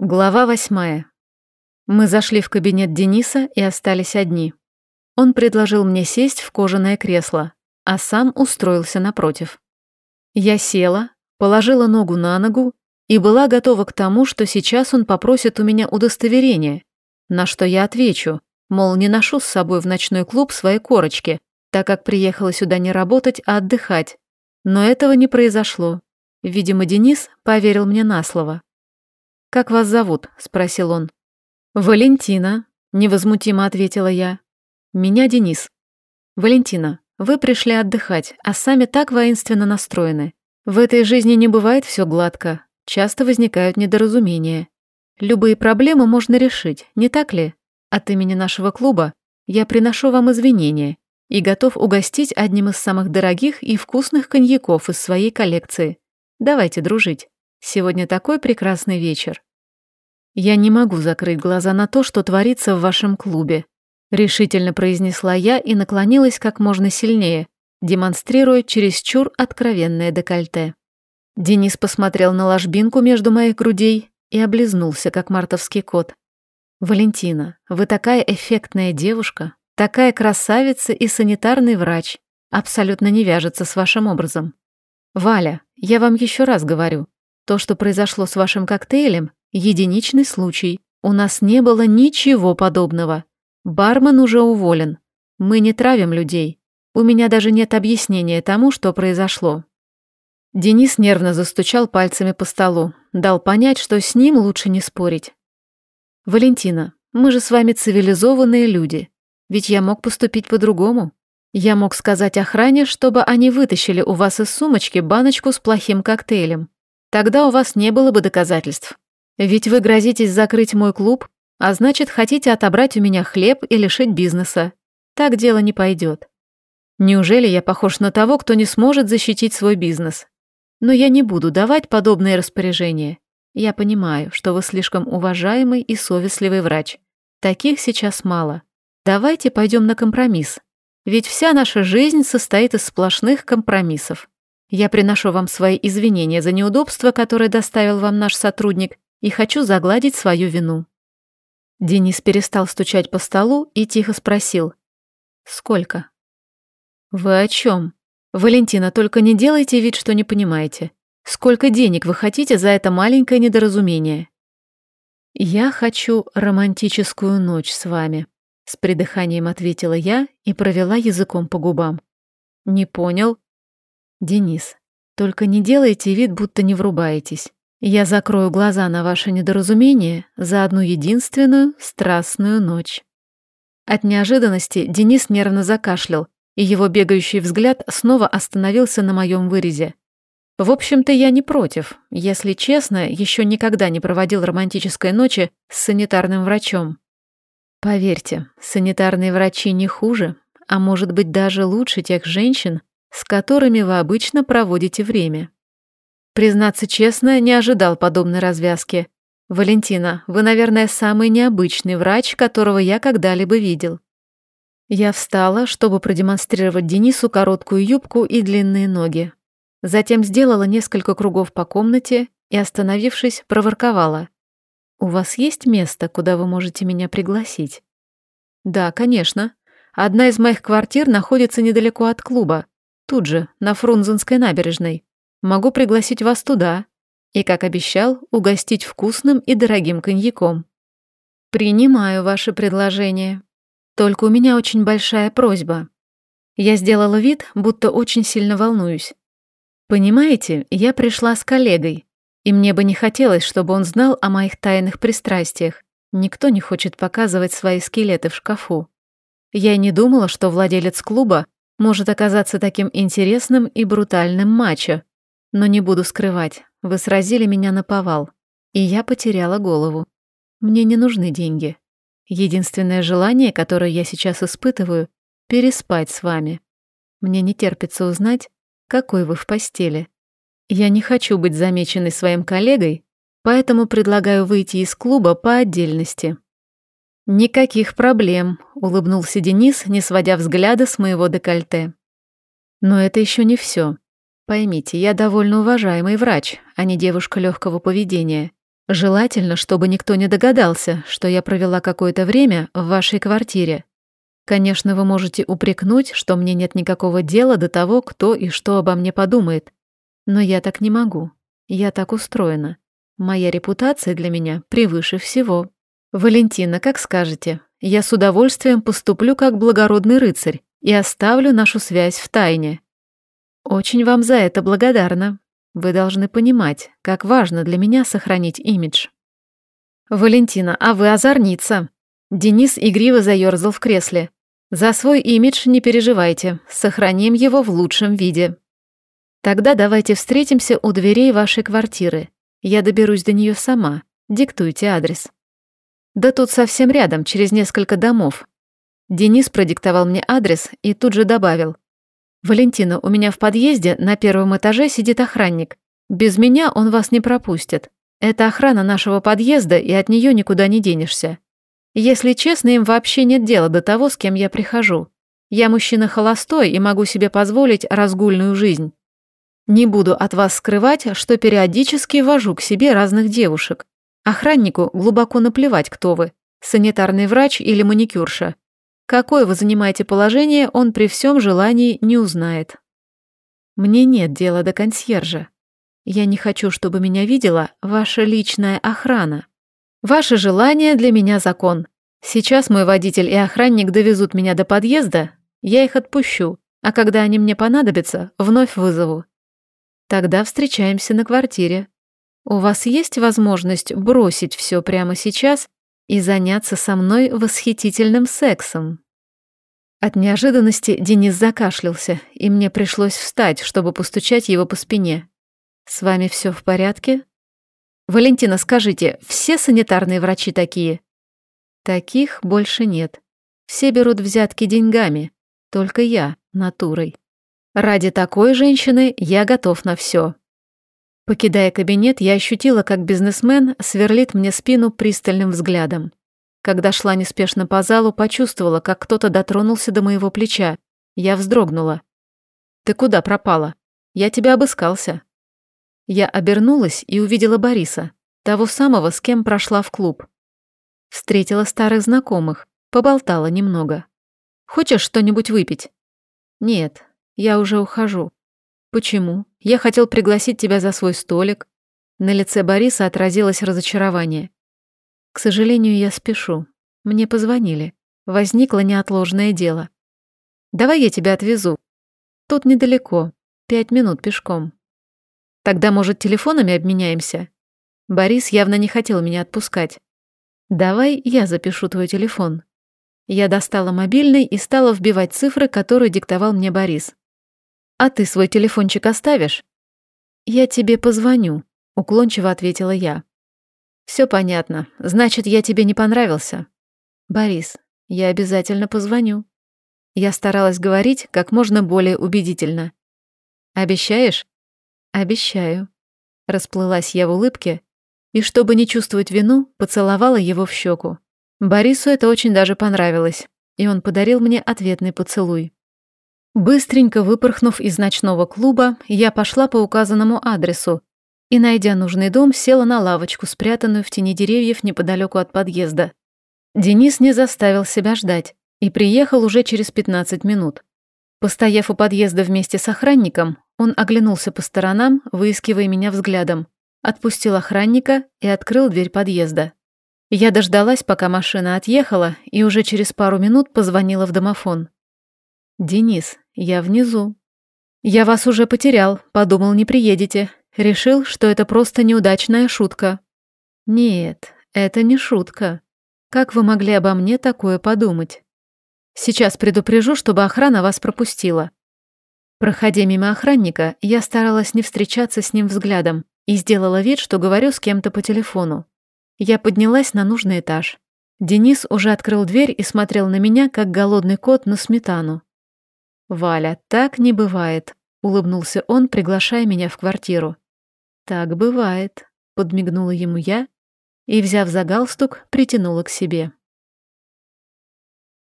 Глава восьмая. Мы зашли в кабинет Дениса и остались одни. Он предложил мне сесть в кожаное кресло, а сам устроился напротив. Я села, положила ногу на ногу и была готова к тому, что сейчас он попросит у меня удостоверение, на что я отвечу, мол, не ношу с собой в ночной клуб свои корочки, так как приехала сюда не работать, а отдыхать. Но этого не произошло. Видимо, Денис поверил мне на слово. «Как вас зовут?» – спросил он. «Валентина», – невозмутимо ответила я. «Меня Денис». «Валентина, вы пришли отдыхать, а сами так воинственно настроены. В этой жизни не бывает все гладко, часто возникают недоразумения. Любые проблемы можно решить, не так ли? От имени нашего клуба я приношу вам извинения и готов угостить одним из самых дорогих и вкусных коньяков из своей коллекции. Давайте дружить. Сегодня такой прекрасный вечер. Я не могу закрыть глаза на то, что творится в вашем клубе, решительно произнесла я и наклонилась как можно сильнее, демонстрируя чересчур откровенное декольте. Денис посмотрел на ложбинку между моих грудей и облизнулся, как мартовский кот. «Валентина, вы такая эффектная девушка, такая красавица и санитарный врач. Абсолютно не вяжется с вашим образом. Валя, я вам еще раз говорю, то, что произошло с вашим коктейлем, единичный случай. У нас не было ничего подобного. Бармен уже уволен. Мы не травим людей. У меня даже нет объяснения тому, что произошло. Денис нервно застучал пальцами по столу, дал понять, что с ним лучше не спорить. «Валентина, мы же с вами цивилизованные люди. Ведь я мог поступить по-другому. Я мог сказать охране, чтобы они вытащили у вас из сумочки баночку с плохим коктейлем. Тогда у вас не было бы доказательств. Ведь вы грозитесь закрыть мой клуб, а значит, хотите отобрать у меня хлеб и лишить бизнеса. Так дело не пойдет. Неужели я похож на того, кто не сможет защитить свой бизнес? Но я не буду давать подобные распоряжения. Я понимаю, что вы слишком уважаемый и совестливый врач. Таких сейчас мало. Давайте пойдем на компромисс. Ведь вся наша жизнь состоит из сплошных компромиссов. Я приношу вам свои извинения за неудобство, которое доставил вам наш сотрудник, и хочу загладить свою вину». Денис перестал стучать по столу и тихо спросил. «Сколько?» «Вы о чем? Валентина, только не делайте вид, что не понимаете. Сколько денег вы хотите за это маленькое недоразумение?» «Я хочу романтическую ночь с вами», — с придыханием ответила я и провела языком по губам. «Не понял», «Денис, только не делайте вид, будто не врубаетесь. Я закрою глаза на ваше недоразумение за одну единственную страстную ночь». От неожиданности Денис нервно закашлял, и его бегающий взгляд снова остановился на моем вырезе. В общем-то, я не против. Если честно, еще никогда не проводил романтической ночи с санитарным врачом. Поверьте, санитарные врачи не хуже, а может быть даже лучше тех женщин, с которыми вы обычно проводите время. Признаться честно, не ожидал подобной развязки. Валентина, вы, наверное, самый необычный врач, которого я когда-либо видел. Я встала, чтобы продемонстрировать Денису короткую юбку и длинные ноги. Затем сделала несколько кругов по комнате и, остановившись, проворковала. «У вас есть место, куда вы можете меня пригласить?» «Да, конечно. Одна из моих квартир находится недалеко от клуба. Тут же, на Фрунзенской набережной. Могу пригласить вас туда. И, как обещал, угостить вкусным и дорогим коньяком. Принимаю ваше предложение. Только у меня очень большая просьба. Я сделала вид, будто очень сильно волнуюсь. Понимаете, я пришла с коллегой, и мне бы не хотелось, чтобы он знал о моих тайных пристрастиях. Никто не хочет показывать свои скелеты в шкафу. Я не думала, что владелец клуба может оказаться таким интересным и брутальным мачо. Но не буду скрывать, вы сразили меня на повал, и я потеряла голову. Мне не нужны деньги. Единственное желание, которое я сейчас испытываю — переспать с вами. Мне не терпится узнать, какой вы в постели. Я не хочу быть замеченной своим коллегой, поэтому предлагаю выйти из клуба по отдельности. «Никаких проблем», — улыбнулся Денис, не сводя взгляда с моего декольте. «Но это еще не все. Поймите, я довольно уважаемый врач, а не девушка легкого поведения. Желательно, чтобы никто не догадался, что я провела какое-то время в вашей квартире. Конечно, вы можете упрекнуть, что мне нет никакого дела до того, кто и что обо мне подумает. Но я так не могу. Я так устроена. Моя репутация для меня превыше всего. Валентина, как скажете, я с удовольствием поступлю как благородный рыцарь и оставлю нашу связь в тайне. Очень вам за это благодарна. Вы должны понимать, как важно для меня сохранить имидж. Валентина, а вы озорница. Денис игриво заерзал в кресле. За свой имидж не переживайте, сохраним его в лучшем виде. Тогда давайте встретимся у дверей вашей квартиры. Я доберусь до нее сама. Диктуйте адрес. Да тут совсем рядом, через несколько домов. Денис продиктовал мне адрес и тут же добавил. «Валентина, у меня в подъезде на первом этаже сидит охранник. Без меня он вас не пропустит. Это охрана нашего подъезда, и от нее никуда не денешься. Если честно, им вообще нет дела до того, с кем я прихожу. Я мужчина холостой и могу себе позволить разгульную жизнь. Не буду от вас скрывать, что периодически вожу к себе разных девушек. Охраннику глубоко наплевать, кто вы. Санитарный врач или маникюрша. Какое вы занимаете положение, он при всем желании не узнает. Мне нет дела до консьержа. Я не хочу, чтобы меня видела ваша личная охрана. Ваше желание для меня закон. Сейчас мой водитель и охранник довезут меня до подъезда, я их отпущу, а когда они мне понадобятся, вновь вызову. Тогда встречаемся на квартире. У вас есть возможность бросить все прямо сейчас и заняться со мной восхитительным сексом». От неожиданности Денис закашлялся, и мне пришлось встать, чтобы постучать его по спине. «С вами все в порядке?» «Валентина, скажите, все санитарные врачи такие?» «Таких больше нет. Все берут взятки деньгами, только я натурой. Ради такой женщины я готов на все. Покидая кабинет, я ощутила, как бизнесмен сверлит мне спину пристальным взглядом. Когда шла неспешно по залу, почувствовала, как кто-то дотронулся до моего плеча. Я вздрогнула. «Ты куда пропала? Я тебя обыскался». Я обернулась и увидела Бориса, того самого, с кем прошла в клуб. Встретила старых знакомых, поболтала немного. «Хочешь что-нибудь выпить?» «Нет, я уже ухожу». «Почему? Я хотел пригласить тебя за свой столик». На лице Бориса отразилось разочарование. «К сожалению, я спешу. Мне позвонили. Возникло неотложное дело. Давай я тебя отвезу. Тут недалеко. Пять минут пешком. Тогда, может, телефонами обменяемся?» Борис явно не хотел меня отпускать. «Давай я запишу твой телефон». Я достала мобильный и стала вбивать цифры, которые диктовал мне Борис. «А ты свой телефончик оставишь?» «Я тебе позвоню», — уклончиво ответила я. Все понятно. Значит, я тебе не понравился?» «Борис, я обязательно позвоню». Я старалась говорить как можно более убедительно. «Обещаешь?» «Обещаю». Расплылась я в улыбке и, чтобы не чувствовать вину, поцеловала его в щеку. Борису это очень даже понравилось, и он подарил мне ответный поцелуй. Быстренько выпорхнув из ночного клуба, я пошла по указанному адресу и, найдя нужный дом, села на лавочку, спрятанную в тени деревьев неподалеку от подъезда. Денис не заставил себя ждать и приехал уже через 15 минут. Постояв у подъезда вместе с охранником, он оглянулся по сторонам, выискивая меня взглядом, отпустил охранника и открыл дверь подъезда. Я дождалась, пока машина отъехала, и уже через пару минут позвонила в домофон. «Денис, я внизу». «Я вас уже потерял, подумал, не приедете. Решил, что это просто неудачная шутка». «Нет, это не шутка. Как вы могли обо мне такое подумать?» «Сейчас предупрежу, чтобы охрана вас пропустила». Проходя мимо охранника, я старалась не встречаться с ним взглядом и сделала вид, что говорю с кем-то по телефону. Я поднялась на нужный этаж. Денис уже открыл дверь и смотрел на меня, как голодный кот на сметану. «Валя, так не бывает», — улыбнулся он, приглашая меня в квартиру. «Так бывает», — подмигнула ему я и, взяв за галстук, притянула к себе.